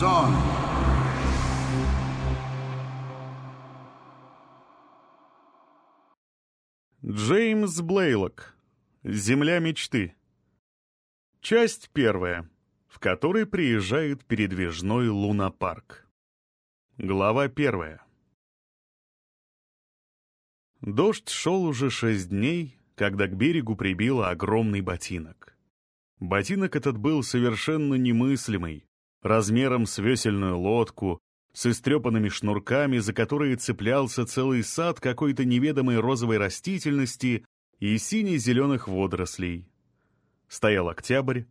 Фанзон. Джеймс Блейлок. Земля мечты. Часть первая, в которой приезжает передвижной лунопарк. Глава первая. Дождь шел уже шесть дней, когда к берегу прибило огромный ботинок. Ботинок этот был совершенно немыслимый, размером с весельную лодку, с истрепанными шнурками, за которые цеплялся целый сад какой-то неведомой розовой растительности и сине-зеленых водорослей. Стоял октябрь,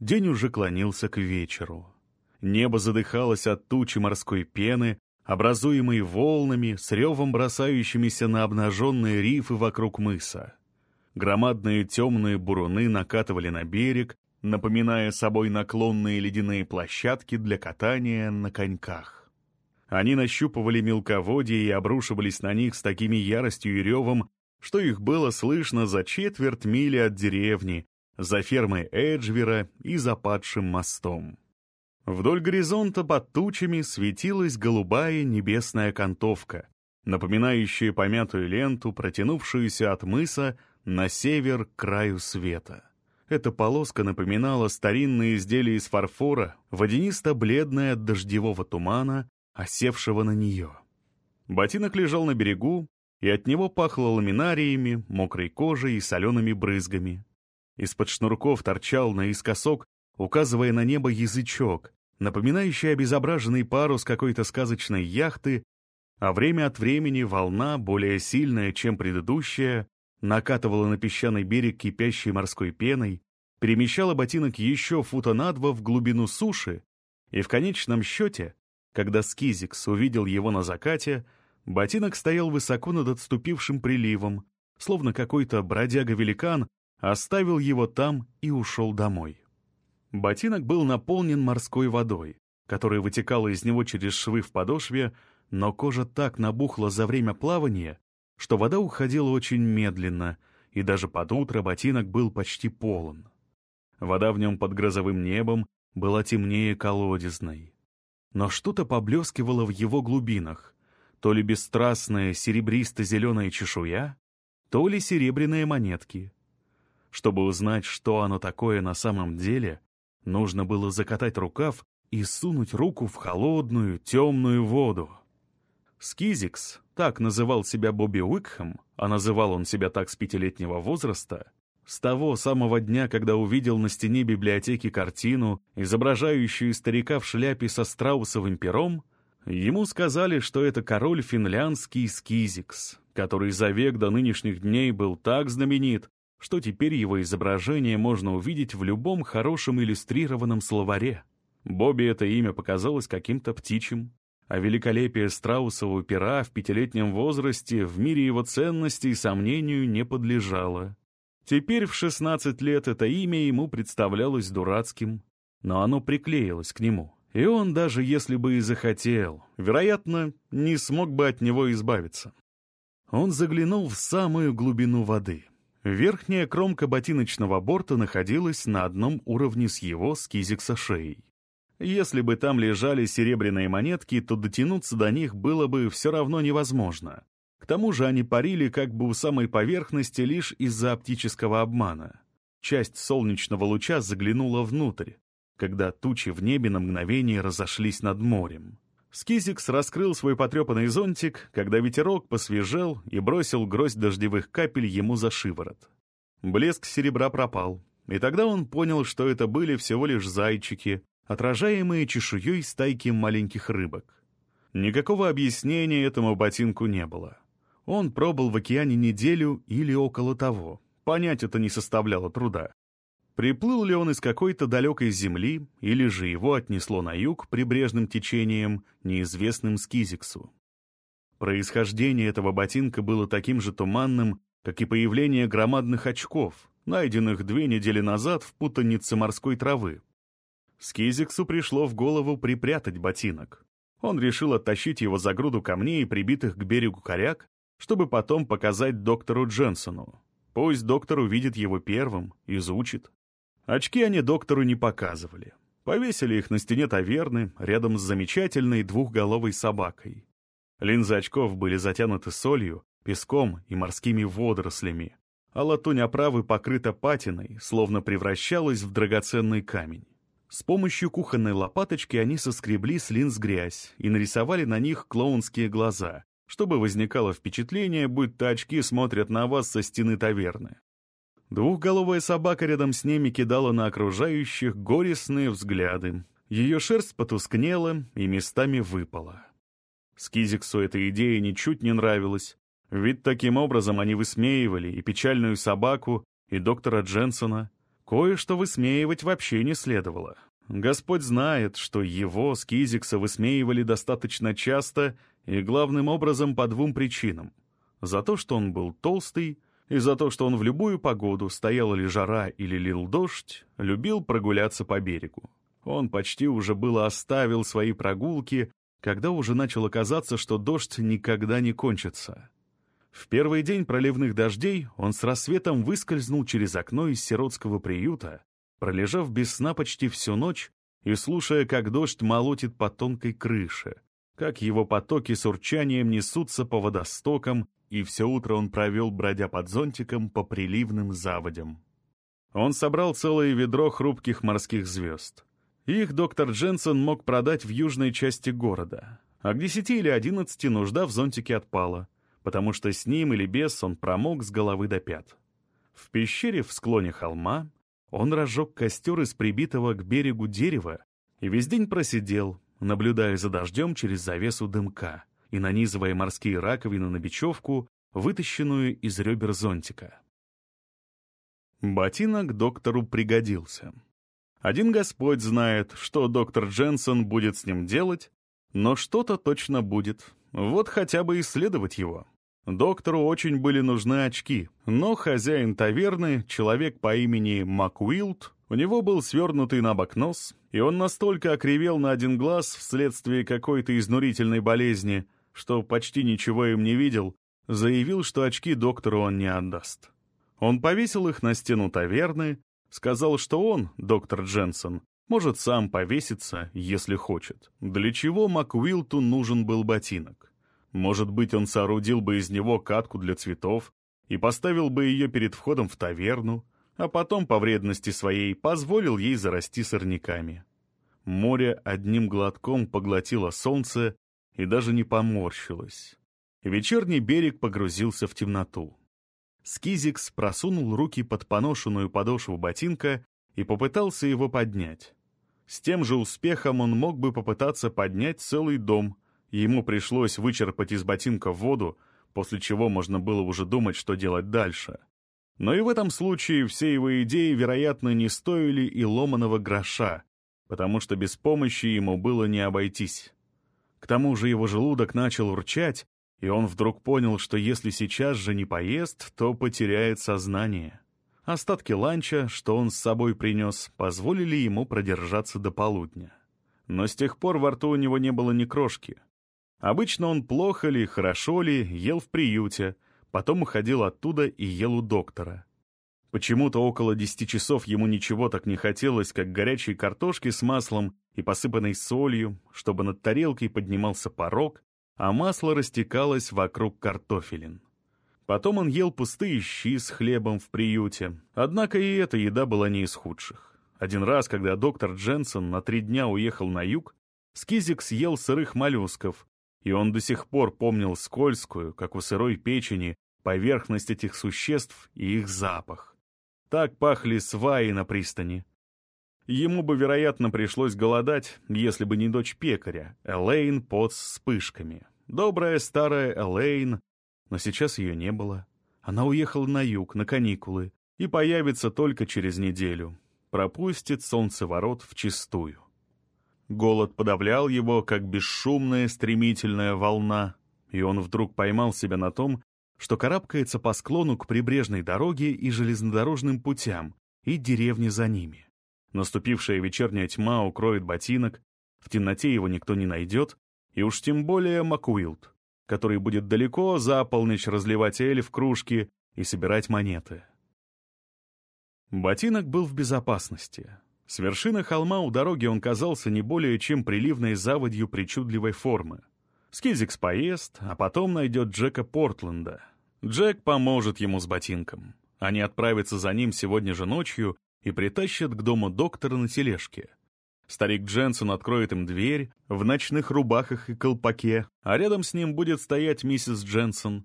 день уже клонился к вечеру. Небо задыхалось от тучи морской пены, образуемой волнами, с ревом бросающимися на обнаженные рифы вокруг мыса. Громадные темные буруны накатывали на берег, напоминая собой наклонные ледяные площадки для катания на коньках. Они нащупывали мелководье и обрушивались на них с такими яростью и ревом, что их было слышно за четверть мили от деревни, за фермой Эджвера и за падшим мостом. Вдоль горизонта под тучами светилась голубая небесная окантовка, напоминающая помятую ленту, протянувшуюся от мыса на север к краю света. Эта полоска напоминала старинные изделия из фарфора, водянисто-бледное от дождевого тумана, осевшего на нее. Ботинок лежал на берегу, и от него пахло ламинариями, мокрой кожей и солеными брызгами. Из-под шнурков торчал наискосок, указывая на небо язычок, напоминающий обезображенный парус какой-то сказочной яхты, а время от времени волна, более сильная, чем предыдущая, накатывала на песчаный берег кипящей морской пеной, перемещала ботинок еще фута на два в глубину суши, и в конечном счете когда Скизикс увидел его на закате, ботинок стоял высоко над отступившим приливом, словно какой-то бродяга-великан оставил его там и ушел домой. Ботинок был наполнен морской водой, которая вытекала из него через швы в подошве, но кожа так набухла за время плавания, что вода уходила очень медленно, и даже под утро ботинок был почти полон. Вода в нем под грозовым небом была темнее колодезной но что-то поблескивало в его глубинах, то ли бесстрастная серебристо-зеленая чешуя, то ли серебряные монетки. Чтобы узнать, что оно такое на самом деле, нужно было закатать рукав и сунуть руку в холодную, темную воду. Скизикс, так называл себя Бобби Уикхэм, а называл он себя так с пятилетнего возраста, с того самого дня, когда увидел на стене библиотеки картину, изображающую старика в шляпе со страусовым пером, ему сказали, что это король финляндский Скизикс, который за век до нынешних дней был так знаменит, что теперь его изображение можно увидеть в любом хорошем иллюстрированном словаре. Бобби это имя показалось каким-то птичьим, а великолепие страусового пера в пятилетнем возрасте в мире его ценностей сомнению не подлежало. Теперь в 16 лет это имя ему представлялось дурацким, но оно приклеилось к нему. И он, даже если бы и захотел, вероятно, не смог бы от него избавиться. Он заглянул в самую глубину воды. Верхняя кромка ботиночного борта находилась на одном уровне с его скизикса шеей. Если бы там лежали серебряные монетки, то дотянуться до них было бы все равно невозможно. К тому же они парили как бы у самой поверхности лишь из-за оптического обмана. Часть солнечного луча заглянула внутрь, когда тучи в небе на мгновение разошлись над морем. Скизикс раскрыл свой потрепанный зонтик, когда ветерок посвежел и бросил гроздь дождевых капель ему за шиворот. Блеск серебра пропал, и тогда он понял, что это были всего лишь зайчики, отражаемые чешуей стайки маленьких рыбок. Никакого объяснения этому ботинку не было. Он пробыл в океане неделю или около того. Понять это не составляло труда. Приплыл ли он из какой-то далекой земли, или же его отнесло на юг прибрежным течением, неизвестным Скизиксу. Происхождение этого ботинка было таким же туманным, как и появление громадных очков, найденных две недели назад в путанице морской травы. Скизиксу пришло в голову припрятать ботинок. Он решил оттащить его за груду камней, прибитых к берегу коряк, чтобы потом показать доктору Дженсону. Пусть доктор увидит его первым, изучит. Очки они доктору не показывали. Повесили их на стене таверны рядом с замечательной двухголовой собакой. Линзы очков были затянуты солью, песком и морскими водорослями, а латунь оправы покрыта патиной, словно превращалась в драгоценный камень. С помощью кухонной лопаточки они соскребли с линз грязь и нарисовали на них клоунские глаза, чтобы возникало впечатление, будто очки смотрят на вас со стены таверны. Двухголовая собака рядом с ними кидала на окружающих горестные взгляды. Ее шерсть потускнела и местами выпала. Скизиксу эта идея ничуть не нравилась, ведь таким образом они высмеивали и печальную собаку, и доктора Дженсона. Кое-что высмеивать вообще не следовало. Господь знает, что его, Скизикса, высмеивали достаточно часто и главным образом по двум причинам. За то, что он был толстый, и за то, что он в любую погоду, стояла ли жара или лил дождь, любил прогуляться по берегу. Он почти уже было оставил свои прогулки, когда уже начало казаться, что дождь никогда не кончится. В первый день проливных дождей он с рассветом выскользнул через окно из сиротского приюта, пролежав без сна почти всю ночь и слушая, как дождь молотит по тонкой крыше, как его потоки с урчанием несутся по водостокам, и все утро он провел, бродя под зонтиком по приливным заводям. Он собрал целое ведро хрупких морских звезд. Их доктор Дженсен мог продать в южной части города, а к десяти или одиннадцати нужда в зонтике отпала, потому что с ним или без он промок с головы до пят. В пещере в склоне холма он разжег костер из прибитого к берегу дерева и весь день просидел, наблюдая за дождем через завесу дымка и нанизывая морские раковины на бечевку, вытащенную из ребер зонтика. Ботинок доктору пригодился. Один Господь знает, что доктор Дженсен будет с ним делать, но что-то точно будет. Вот хотя бы исследовать его. Доктору очень были нужны очки, но хозяин таверны, человек по имени Макуилд, у него был свернутый на бок нос, и он настолько окривел на один глаз вследствие какой-то изнурительной болезни, что почти ничего им не видел, заявил, что очки доктору он не отдаст. Он повесил их на стену таверны, сказал, что он, доктор Дженсен, может сам повеситься, если хочет. Для чего Макуилту нужен был ботинок? Может быть, он соорудил бы из него катку для цветов и поставил бы ее перед входом в таверну, а потом, по вредности своей, позволил ей зарасти сорняками. Море одним глотком поглотило солнце и даже не поморщилось. Вечерний берег погрузился в темноту. Скизикс просунул руки под поношенную подошву ботинка и попытался его поднять. С тем же успехом он мог бы попытаться поднять целый дом — ему пришлось вычерпать из ботинка воду, после чего можно было уже думать, что делать дальше. Но и в этом случае все его идеи, вероятно, не стоили и ломаного гроша, потому что без помощи ему было не обойтись. К тому же его желудок начал урчать, и он вдруг понял, что если сейчас же не поест, то потеряет сознание. Остатки ланча, что он с собой принес, позволили ему продержаться до полудня. Но с тех пор во рту у него не было ни крошки. Обычно он плохо ли, хорошо ли, ел в приюте, потом уходил оттуда и ел у доктора. Почему-то около десяти часов ему ничего так не хотелось, как горячей картошки с маслом и посыпанной солью, чтобы над тарелкой поднимался порог, а масло растекалось вокруг картофелин. Потом он ел пустые щи с хлебом в приюте, однако и эта еда была не из худших. Один раз, когда доктор Дженсен на три дня уехал на юг, Скизик съел сырых моллюсков, и он до сих пор помнил скользкую, как у сырой печени, поверхность этих существ и их запах. Так пахли сваи на пристани. Ему бы, вероятно, пришлось голодать, если бы не дочь пекаря, Элейн под вспышками. Добрая старая Элейн, но сейчас ее не было. Она уехала на юг, на каникулы, и появится только через неделю. Пропустит солнцеворот вчистую. Голод подавлял его, как бесшумная стремительная волна, и он вдруг поймал себя на том, что карабкается по склону к прибрежной дороге и железнодорожным путям, и деревне за ними. Наступившая вечерняя тьма укроет ботинок, в темноте его никто не найдет, и уж тем более Макуилд, который будет далеко за полночь разливать эль в кружки и собирать монеты. Ботинок был в безопасности. С вершины холма у дороги он казался не более чем приливной заводью причудливой формы. Скизикс поест, а потом найдет Джека Портленда. Джек поможет ему с ботинком. Они отправятся за ним сегодня же ночью и притащат к дому доктора на тележке. Старик Дженсон откроет им дверь в ночных рубахах и колпаке, а рядом с ним будет стоять миссис Дженсон.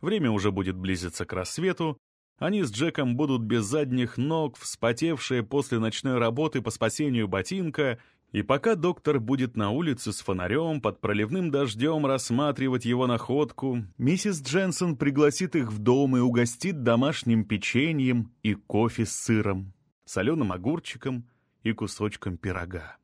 Время уже будет близиться к рассвету, они с Джеком будут без задних ног, вспотевшие после ночной работы по спасению ботинка, и пока доктор будет на улице с фонарем под проливным дождем рассматривать его находку, миссис Дженсон пригласит их в дом и угостит домашним печеньем и кофе с сыром, соленым огурчиком и кусочком пирога.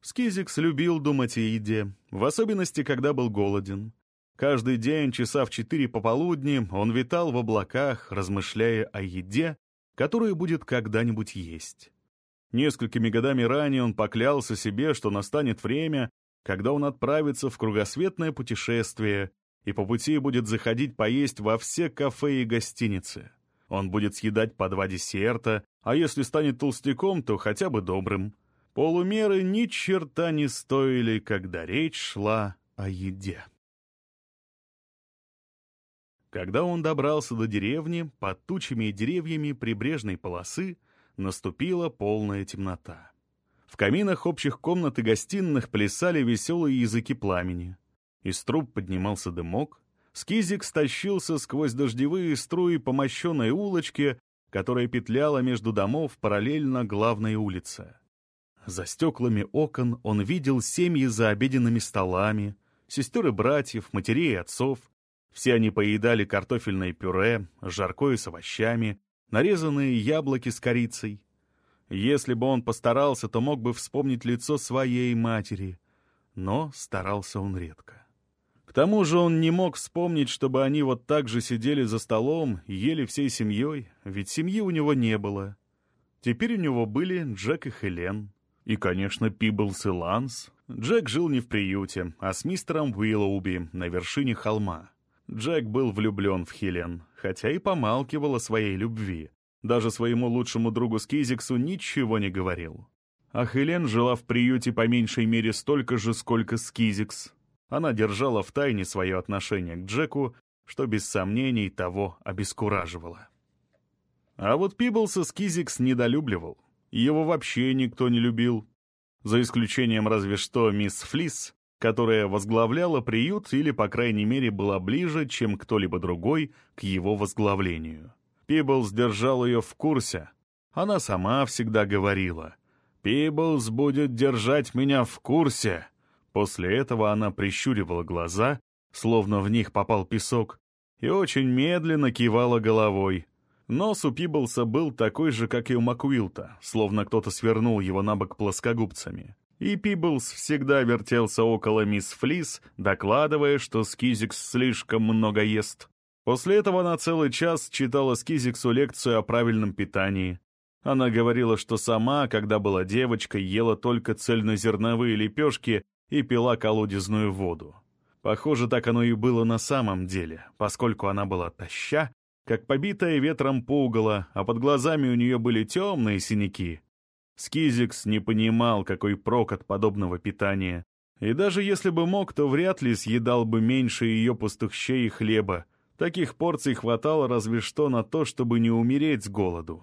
Скизикс любил думать о еде, в особенности, когда был голоден. Каждый день, часа в четыре пополудни, он витал в облаках, размышляя о еде, которую будет когда-нибудь есть. Несколькими годами ранее он поклялся себе, что настанет время, когда он отправится в кругосветное путешествие и по пути будет заходить поесть во все кафе и гостиницы. Он будет съедать по два десерта, а если станет толстяком, то хотя бы добрым. Полумеры ни черта не стоили, когда речь шла о еде. Когда он добрался до деревни, под тучами и деревьями прибрежной полосы наступила полная темнота. В каминах общих комнат и гостиных плясали веселые языки пламени. Из труб поднимался дымок. Скизик стащился сквозь дождевые струи по мощенной улочке, которая петляла между домов параллельно главной улице. За стеклами окон он видел семьи за обеденными столами, сестер и братьев, матерей и отцов, все они поедали картофельное пюре, жаркое с овощами, нарезанные яблоки с корицей. Если бы он постарался, то мог бы вспомнить лицо своей матери, но старался он редко. К тому же он не мог вспомнить, чтобы они вот так же сидели за столом ели всей семьей, ведь семьи у него не было. Теперь у него были Джек и Хелен. И, конечно, Пиблс и Ланс. Джек жил не в приюте, а с мистером Уиллоуби на вершине холма. Джек был влюблен в Хелен, хотя и помалкивал о своей любви. Даже своему лучшему другу Скизиксу ничего не говорил. А Хелен жила в приюте по меньшей мере столько же, сколько Скизикс. Она держала в тайне свое отношение к Джеку, что без сомнений того обескураживало. А вот Пиблса Скизикс недолюбливал. Его вообще никто не любил. За исключением разве что мисс Флис, которая возглавляла приют или, по крайней мере, была ближе, чем кто-либо другой, к его возглавлению. Пиблс держал ее в курсе. Она сама всегда говорила, «Пиблс будет держать меня в курсе». После этого она прищуривала глаза, словно в них попал песок, и очень медленно кивала головой. Нос у Пиблса был такой же, как и у Макуилта, словно кто-то свернул его на бок плоскогубцами и Пиблс всегда вертелся около мисс Флис, докладывая, что Скизикс слишком много ест. После этого она целый час читала Скизиксу лекцию о правильном питании. Она говорила, что сама, когда была девочкой, ела только цельнозерновые лепешки и пила колодезную воду. Похоже, так оно и было на самом деле, поскольку она была таща, как побитая ветром пугало, а под глазами у нее были темные синяки. Скизикс не понимал, какой прок от подобного питания. И даже если бы мог, то вряд ли съедал бы меньше ее пустых и хлеба. Таких порций хватало разве что на то, чтобы не умереть с голоду.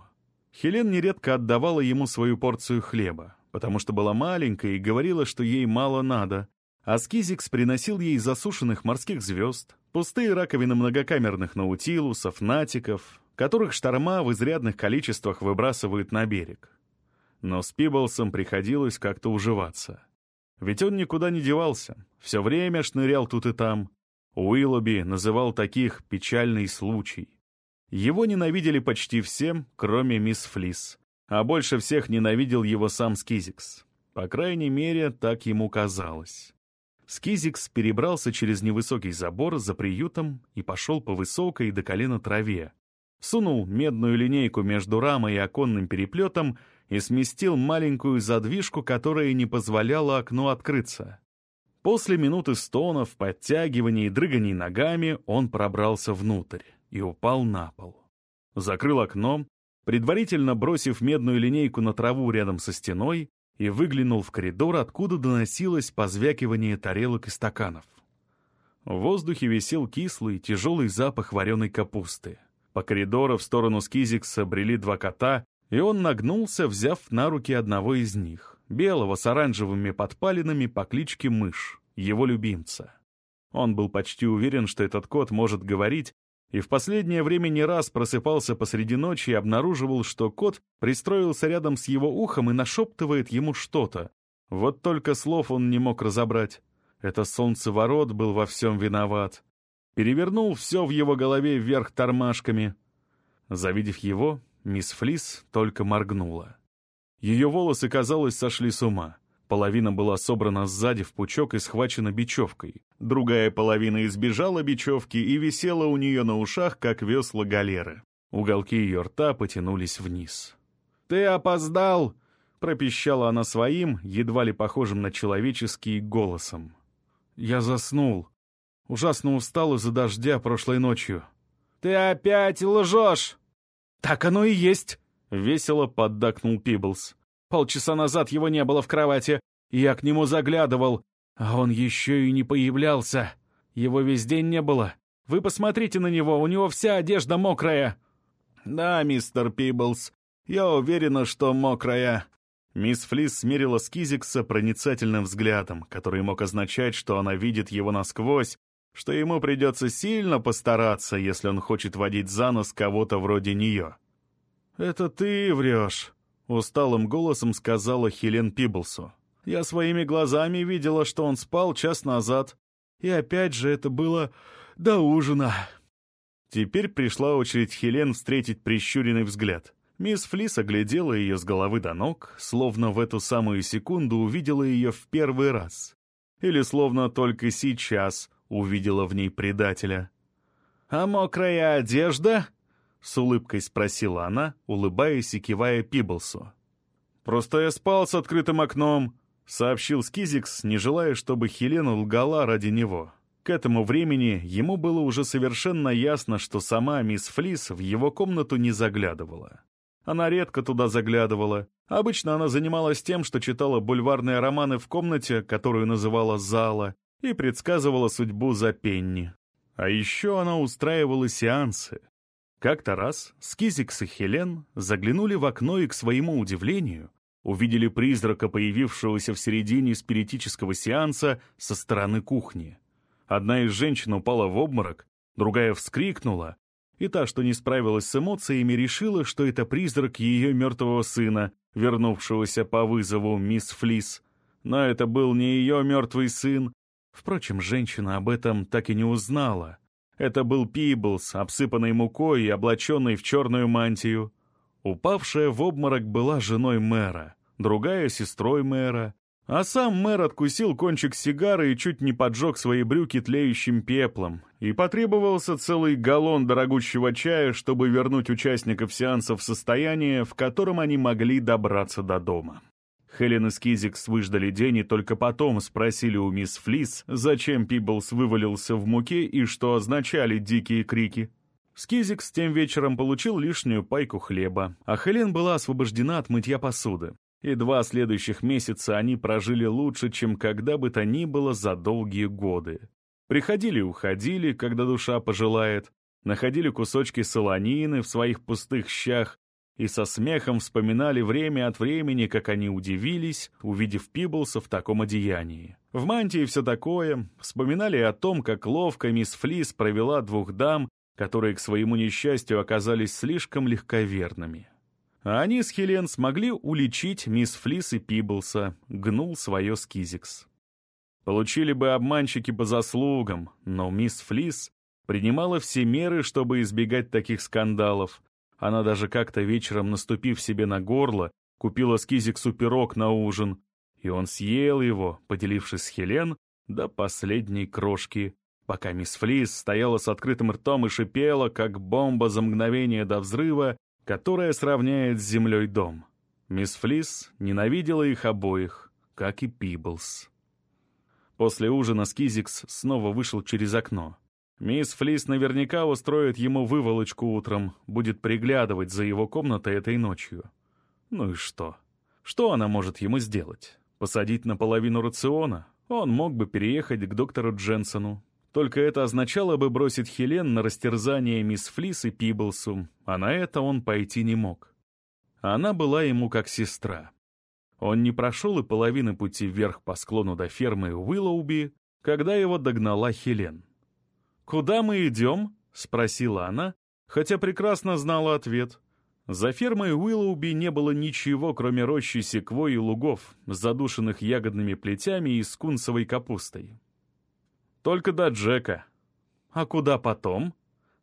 Хелен нередко отдавала ему свою порцию хлеба, потому что была маленькая и говорила, что ей мало надо. А Скизикс приносил ей засушенных морских звезд, пустые раковины многокамерных наутилусов, натиков, которых шторма в изрядных количествах выбрасывают на берег но с Пиблсом приходилось как-то уживаться. Ведь он никуда не девался, все время шнырял тут и там. Уиллоби называл таких «печальный случай». Его ненавидели почти все, кроме мисс Флис. А больше всех ненавидел его сам Скизикс. По крайней мере, так ему казалось. Скизикс перебрался через невысокий забор за приютом и пошел по высокой до колена траве. Сунул медную линейку между рамой и оконным переплетом и сместил маленькую задвижку, которая не позволяла окну открыться. После минуты стонов, подтягиваний и дрыганий ногами он пробрался внутрь и упал на пол. Закрыл окно, предварительно бросив медную линейку на траву рядом со стеной, и выглянул в коридор, откуда доносилось позвякивание тарелок и стаканов. В воздухе висел кислый, тяжелый запах вареной капусты. По коридору в сторону Скизикса брели два кота, и он нагнулся, взяв на руки одного из них, белого с оранжевыми подпалинами по кличке Мышь, его любимца. Он был почти уверен, что этот кот может говорить, и в последнее время не раз просыпался посреди ночи и обнаруживал, что кот пристроился рядом с его ухом и нашептывает ему что-то. Вот только слов он не мог разобрать. Это солнцеворот был во всем виноват. Перевернул все в его голове вверх тормашками. Завидев его, мисс Флис только моргнула. Ее волосы, казалось, сошли с ума. Половина была собрана сзади в пучок и схвачена бечевкой. Другая половина избежала бечевки и висела у нее на ушах, как весла галеры. Уголки ее рта потянулись вниз. «Ты опоздал!» — пропищала она своим, едва ли похожим на человеческий, голосом. «Я заснул. Ужасно устал из-за дождя прошлой ночью». «Ты опять лжешь!» «Так оно и есть!» — весело поддакнул Пиблс. Полчаса назад его не было в кровати, я к нему заглядывал, а он еще и не появлялся. Его весь день не было. Вы посмотрите на него, у него вся одежда мокрая». «Да, мистер Пиблс, я уверена, что мокрая». Мисс Флис смерила Скизикса проницательным взглядом, который мог означать, что она видит его насквозь, что ему придется сильно постараться, если он хочет водить за нос кого-то вроде нее. «Это ты врешь», Усталым голосом сказала Хелен Пиблсу. «Я своими глазами видела, что он спал час назад. И опять же это было до ужина». Теперь пришла очередь Хелен встретить прищуренный взгляд. Мисс Флис оглядела ее с головы до ног, словно в эту самую секунду увидела ее в первый раз. Или словно только сейчас увидела в ней предателя. «А мокрая одежда?» — с улыбкой спросила она, улыбаясь и кивая Пиблсу. «Просто я спал с открытым окном», — сообщил Скизикс, не желая, чтобы Хелена лгала ради него. К этому времени ему было уже совершенно ясно, что сама мисс Флис в его комнату не заглядывала. Она редко туда заглядывала. Обычно она занималась тем, что читала бульварные романы в комнате, которую называла «зала», и предсказывала судьбу за пенни. А еще она устраивала сеансы, как-то раз Скизикс и Хелен заглянули в окно и, к своему удивлению, увидели призрака, появившегося в середине спиритического сеанса со стороны кухни. Одна из женщин упала в обморок, другая вскрикнула, и та, что не справилась с эмоциями, решила, что это призрак ее мертвого сына, вернувшегося по вызову мисс Флис. Но это был не ее мертвый сын. Впрочем, женщина об этом так и не узнала — это был Пиблс, обсыпанный мукой и облаченный в черную мантию. Упавшая в обморок была женой мэра, другая — сестрой мэра. А сам мэр откусил кончик сигары и чуть не поджег свои брюки тлеющим пеплом. И потребовался целый галлон дорогущего чая, чтобы вернуть участников сеанса в состояние, в котором они могли добраться до дома. Хелен и Скизикс выждали день и только потом спросили у мисс Флис, зачем Пиблс вывалился в муке и что означали дикие крики. Скизикс тем вечером получил лишнюю пайку хлеба, а Хелен была освобождена от мытья посуды. И два следующих месяца они прожили лучше, чем когда бы то ни было за долгие годы. Приходили и уходили, когда душа пожелает, находили кусочки солонины в своих пустых щах и со смехом вспоминали время от времени, как они удивились, увидев Пиблса в таком одеянии. В мантии все такое, вспоминали о том, как ловко мисс Флис провела двух дам, которые к своему несчастью оказались слишком легковерными. А они с Хелен смогли уличить мисс Флис и Пиблса, гнул свое Скизикс. Получили бы обманщики по заслугам, но мисс Флис принимала все меры, чтобы избегать таких скандалов, она даже как-то вечером, наступив себе на горло, купила Скизиксу пирог на ужин, и он съел его, поделившись с Хелен до последней крошки, пока мисс Флис стояла с открытым ртом и шипела, как бомба за мгновение до взрыва, которая сравняет с землей дом. Мисс Флис ненавидела их обоих, как и Пиблс. После ужина Скизикс снова вышел через окно. Мисс Флис наверняка устроит ему выволочку утром, будет приглядывать за его комнатой этой ночью. Ну и что? Что она может ему сделать? Посадить на половину рациона? Он мог бы переехать к доктору Дженсону. Только это означало бы бросить Хелен на растерзание мисс Флис и Пиблсу, а на это он пойти не мог. Она была ему как сестра. Он не прошел и половины пути вверх по склону до фермы Уиллоуби, когда его догнала Хелен. «Куда мы идем?» — спросила она, хотя прекрасно знала ответ. За фермой Уиллоуби не было ничего, кроме рощи секвой и лугов, задушенных ягодными плетями и скунсовой капустой. Только до Джека. А куда потом?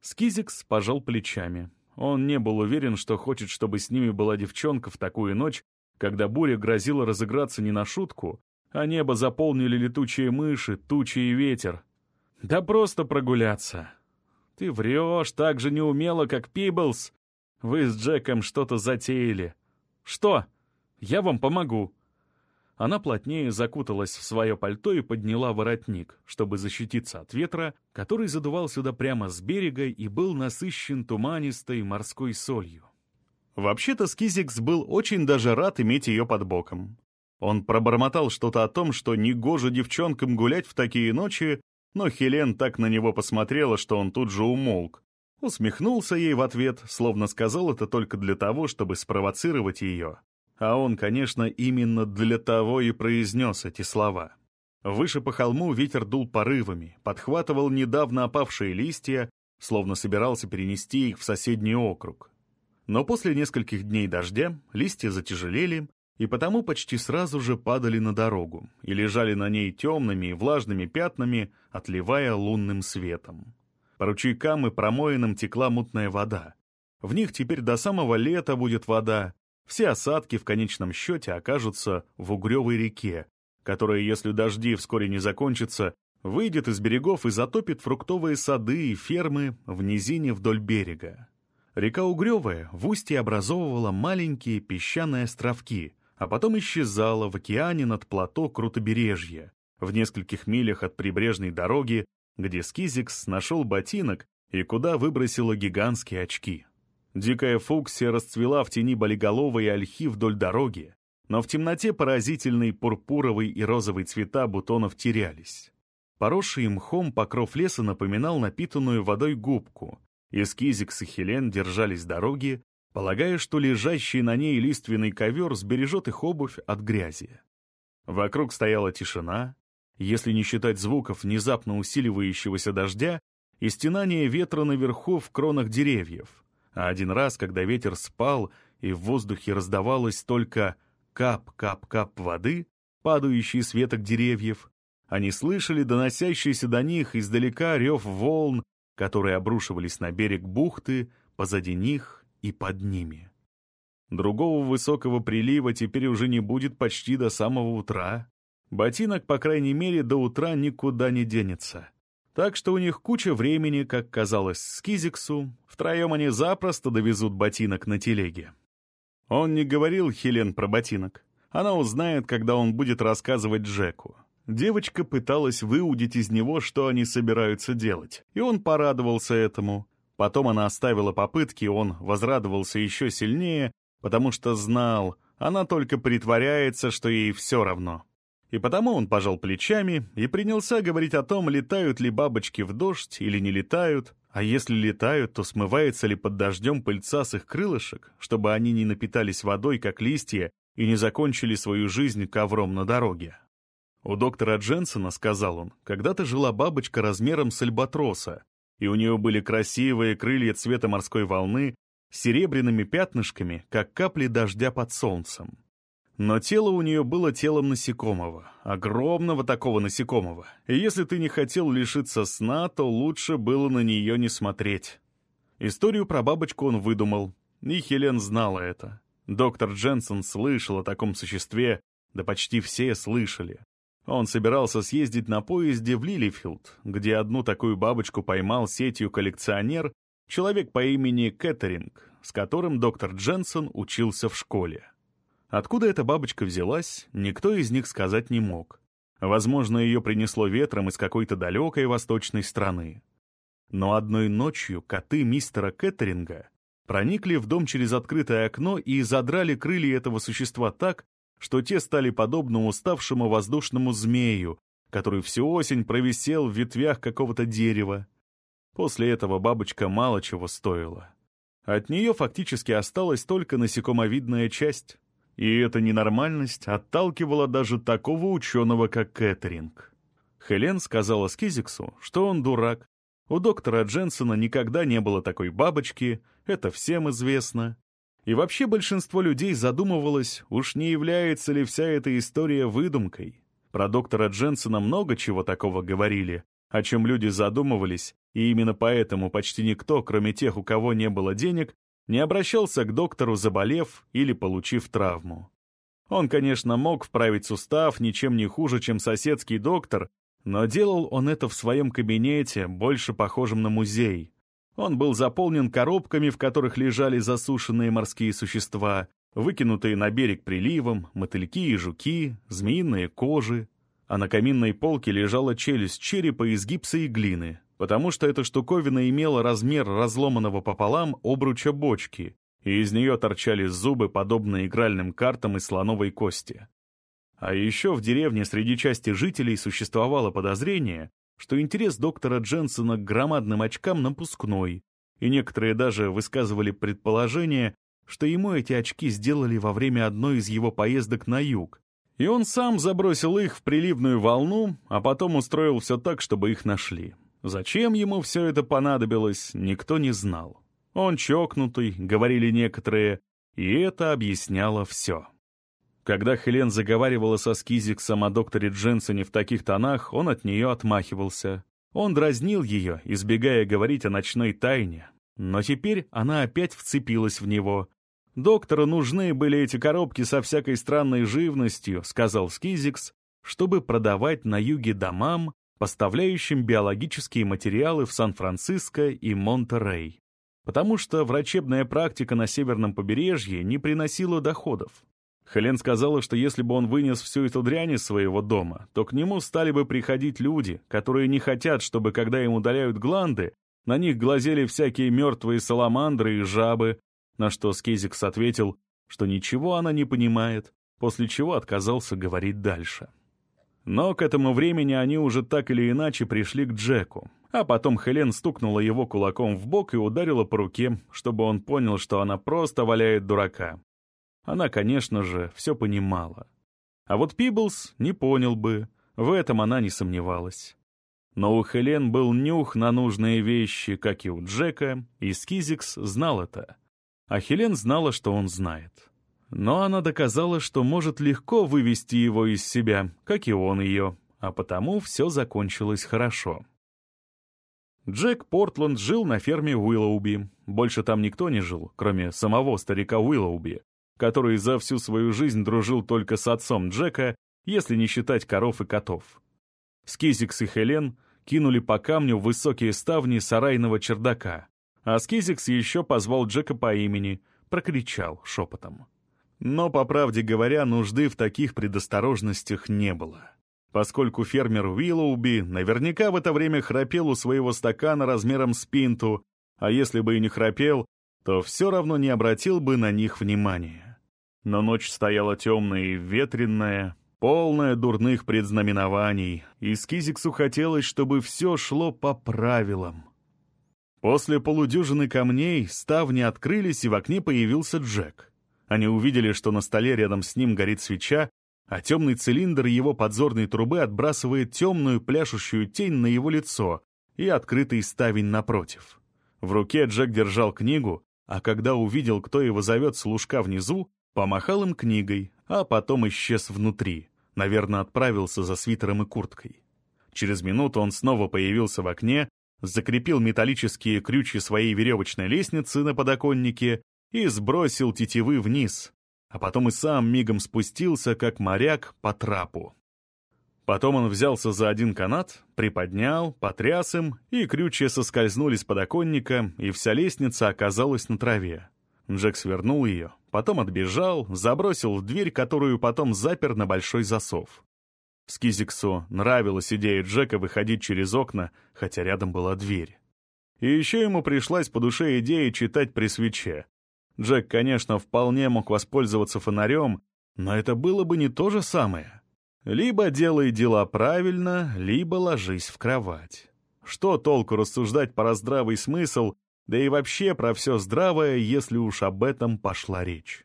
Скизикс пожал плечами. Он не был уверен, что хочет, чтобы с ними была девчонка в такую ночь, когда буря грозила разыграться не на шутку, а небо заполнили летучие мыши, тучи и ветер. Да просто прогуляться. Ты врешь так же неумело, как Пиблс. Вы с Джеком что-то затеяли. Что? Я вам помогу. Она плотнее закуталась в свое пальто и подняла воротник, чтобы защититься от ветра, который задувал сюда прямо с берега и был насыщен туманистой морской солью. Вообще-то Скизикс был очень даже рад иметь ее под боком. Он пробормотал что-то о том, что негоже девчонкам гулять в такие ночи, но Хелен так на него посмотрела, что он тут же умолк. Усмехнулся ей в ответ, словно сказал это только для того, чтобы спровоцировать ее. А он, конечно, именно для того и произнес эти слова. Выше по холму ветер дул порывами, подхватывал недавно опавшие листья, словно собирался перенести их в соседний округ. Но после нескольких дней дождя листья затяжелели, и потому почти сразу же падали на дорогу и лежали на ней темными и влажными пятнами, отливая лунным светом. По ручейкам и промоинам текла мутная вода. В них теперь до самого лета будет вода, все осадки в конечном счете окажутся в Угревой реке, которая, если дожди вскоре не закончатся, выйдет из берегов и затопит фруктовые сады и фермы в низине вдоль берега. Река Угревая в устье образовывала маленькие песчаные островки, а потом исчезала в океане над плато Крутобережья, в нескольких милях от прибрежной дороги, где Скизикс нашел ботинок и куда выбросила гигантские очки. Дикая фуксия расцвела в тени болиголовой ольхи вдоль дороги, но в темноте поразительные пурпуровый и розовый цвета бутонов терялись. Поросший мхом покров леса напоминал напитанную водой губку, и Скизикс и Хелен держались дороги, полагая, что лежащий на ней лиственный ковер сбережет их обувь от грязи. Вокруг стояла тишина, если не считать звуков внезапно усиливающегося дождя и стенания ветра наверху в кронах деревьев — а один раз, когда ветер спал и в воздухе раздавалось только кап-кап-кап воды, падающей с веток деревьев, они слышали доносящийся до них издалека рев волн, которые обрушивались на берег бухты, позади них и под ними. Другого высокого прилива теперь уже не будет почти до самого утра. Ботинок, по крайней мере, до утра никуда не денется. Так что у них куча времени, как казалось Скизиксу. Втроем они запросто довезут ботинок на телеге. Он не говорил Хелен про ботинок. Она узнает, когда он будет рассказывать Джеку. Девочка пыталась выудить из него, что они собираются делать, и он порадовался этому. Потом она оставила попытки, он возрадовался еще сильнее, потому что знал, она только притворяется, что ей все равно. И потому он пожал плечами и принялся говорить о том, летают ли бабочки в дождь или не летают, а если летают, то смывается ли под дождем пыльца с их крылышек, чтобы они не напитались водой, как листья, и не закончили свою жизнь ковром на дороге. У доктора Дженсона, сказал он, когда-то жила бабочка размером с альбатроса, и у нее были красивые крылья цвета морской волны с серебряными пятнышками, как капли дождя под солнцем. Но тело у нее было телом насекомого, огромного такого насекомого. И если ты не хотел лишиться сна, то лучше было на нее не смотреть. Историю про бабочку он выдумал, и Хелен знала это. Доктор Дженсон слышал о таком существе, да почти все слышали. Он собирался съездить на поезде в Лилифилд, где одну такую бабочку поймал сетью коллекционер, человек по имени Кэтеринг, с которым доктор Дженсон учился в школе. Откуда эта бабочка взялась, никто из них сказать не мог. Возможно, ее принесло ветром из какой-то далекой восточной страны. Но одной ночью коты мистера Кеттеринга проникли в дом через открытое окно и задрали крылья этого существа так, что те стали подобны уставшему воздушному змею, который всю осень провисел в ветвях какого-то дерева. После этого бабочка мало чего стоила. От нее фактически осталась только насекомовидная часть. И эта ненормальность отталкивала даже такого ученого, как Кэтеринг. Хелен сказала Скизиксу, что он дурак. У доктора Дженсона никогда не было такой бабочки, это всем известно. И вообще большинство людей задумывалось, уж не является ли вся эта история выдумкой. Про доктора Дженсона много чего такого говорили, о чем люди задумывались, и именно поэтому почти никто, кроме тех, у кого не было денег, не обращался к доктору, заболев или получив травму. Он, конечно, мог вправить сустав ничем не хуже, чем соседский доктор, но делал он это в своем кабинете, больше похожем на музей. Он был заполнен коробками, в которых лежали засушенные морские существа, выкинутые на берег приливом, мотыльки и жуки, змеиные кожи, а на каминной полке лежала челюсть черепа из гипса и глины, потому что эта штуковина имела размер разломанного пополам обруча бочки, и из нее торчали зубы, подобные игральным картам из слоновой кости. А еще в деревне среди части жителей существовало подозрение, что интерес доктора Дженсона к громадным очкам напускной, и некоторые даже высказывали предположение, что ему эти очки сделали во время одной из его поездок на юг, и он сам забросил их в приливную волну, а потом устроил все так, чтобы их нашли. Зачем ему все это понадобилось, никто не знал. Он чокнутый, говорили некоторые, и это объясняло все. Когда Хелен заговаривала со Скизиксом о докторе Дженсоне в таких тонах, он от нее отмахивался. Он дразнил ее, избегая говорить о ночной тайне. Но теперь она опять вцепилась в него, Доктору нужны были эти коробки со всякой странной живностью, сказал Скизикс, чтобы продавать на юге домам, поставляющим биологические материалы в Сан-Франциско и Монтерей. Потому что врачебная практика на северном побережье не приносила доходов. Хелен сказала, что если бы он вынес всю эту дрянь из своего дома, то к нему стали бы приходить люди, которые не хотят, чтобы, когда им удаляют гланды, на них глазели всякие мертвые саламандры и жабы, на что Скизикс ответил, что ничего она не понимает, после чего отказался говорить дальше. Но к этому времени они уже так или иначе пришли к Джеку, а потом Хелен стукнула его кулаком в бок и ударила по руке, чтобы он понял, что она просто валяет дурака. Она, конечно же, все понимала. А вот Пиблс не понял бы, в этом она не сомневалась. Но у Хелен был нюх на нужные вещи, как и у Джека, и Скизикс знал это. А Хелен знала, что он знает. Но она доказала, что может легко вывести его из себя, как и он ее, а потому все закончилось хорошо. Джек Портланд жил на ферме Уиллоуби. Больше там никто не жил, кроме самого старика Уиллоуби, который за всю свою жизнь дружил только с отцом Джека, если не считать коров и котов. Скизикс и Хелен кинули по камню в высокие ставни сарайного чердака, а Скизикс еще позвал Джека по имени, прокричал шепотом. Но, по правде говоря, нужды в таких предосторожностях не было. Поскольку фермер Уиллоуби наверняка в это время храпел у своего стакана размером с пинту, а если бы и не храпел, то все равно не обратил бы на них внимания. Но ночь стояла темная и ветренная, полная дурных предзнаменований, и Скизиксу хотелось, чтобы все шло по правилам — После полудюжины камней ставни открылись, и в окне появился Джек. Они увидели, что на столе рядом с ним горит свеча, а темный цилиндр его подзорной трубы отбрасывает темную пляшущую тень на его лицо и открытый ставень напротив. В руке Джек держал книгу, а когда увидел, кто его зовет с внизу, помахал им книгой, а потом исчез внутри. Наверное, отправился за свитером и курткой. Через минуту он снова появился в окне, закрепил металлические крючья своей веревочной лестницы на подоконнике и сбросил тетивы вниз, а потом и сам мигом спустился, как моряк, по трапу. Потом он взялся за один канат, приподнял, потряс им, и крючья соскользнули с подоконника, и вся лестница оказалась на траве. Джек свернул ее, потом отбежал, забросил в дверь, которую потом запер на большой засов. Скизиксу нравилась идея Джека выходить через окна, хотя рядом была дверь. И еще ему пришлась по душе идея читать при свече. Джек, конечно, вполне мог воспользоваться фонарем, но это было бы не то же самое. Либо делай дела правильно, либо ложись в кровать. Что толку рассуждать про здравый смысл, да и вообще про все здравое, если уж об этом пошла речь.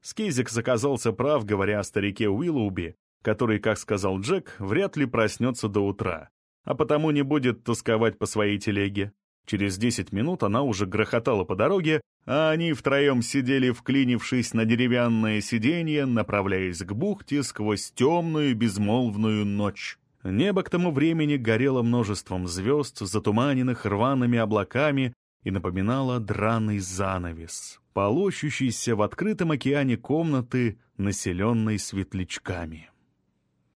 Скизик оказался прав, говоря о старике Уиллоуби, который, как сказал Джек, вряд ли проснется до утра, а потому не будет тосковать по своей телеге. Через десять минут она уже грохотала по дороге, а они втроем сидели, вклинившись на деревянное сиденье, направляясь к бухте сквозь темную безмолвную ночь. Небо к тому времени горело множеством звезд, затуманенных рваными облаками, и напоминало драный занавес, полощущийся в открытом океане комнаты, населенной светлячками.